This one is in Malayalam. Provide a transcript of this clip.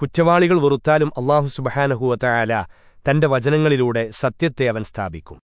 കുറ്റവാളികൾ വെറുത്താലും അള്ളാഹു സുബഹാനഹുവ തന്റെ വചനങ്ങളിലൂടെ സത്യത്തെ അവൻ സ്ഥാപിക്കും.